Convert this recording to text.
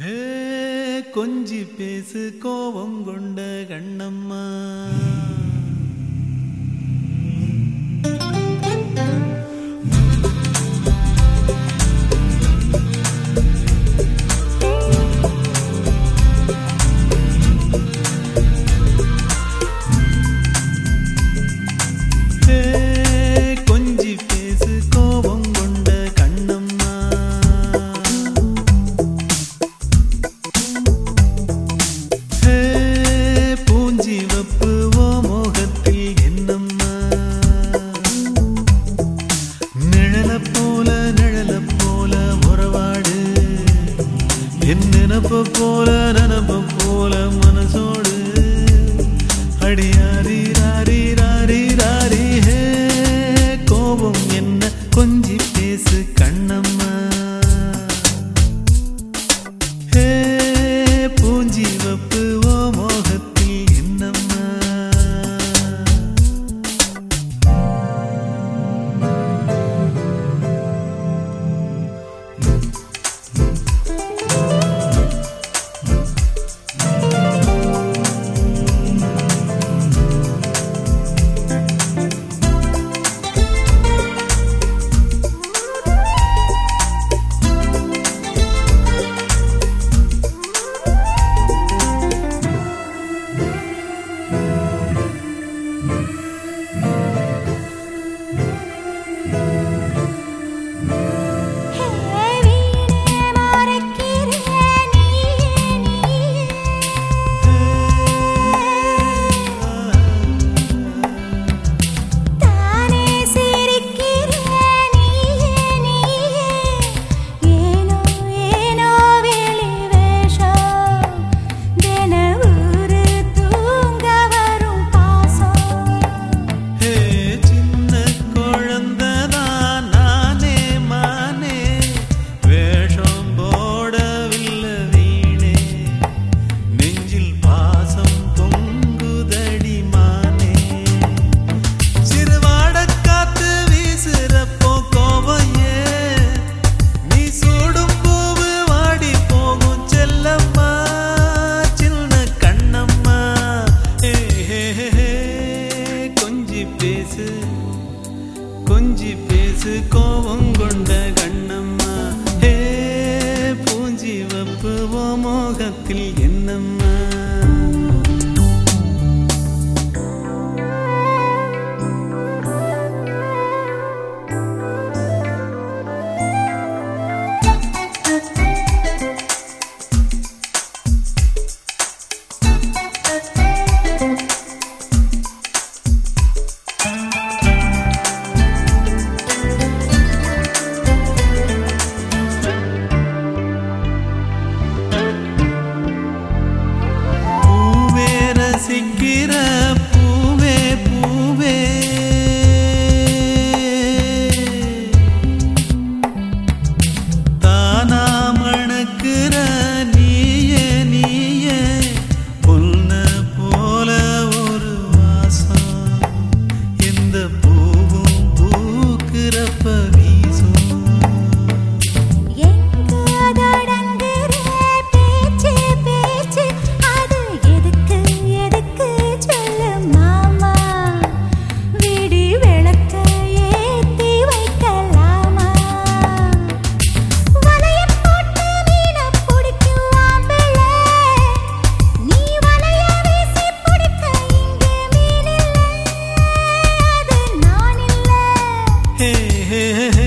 ஹே கொஞ்சி பேசு கோபம் கொண்ட கண்ணம்மா. for born நினைச்சு கோபம் கொண்ட கண்ணம்மா. ஹே பூஞ்சிவப்பு ஓ மோகத்தில் என்னம்மா? But. hey, hey.